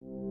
you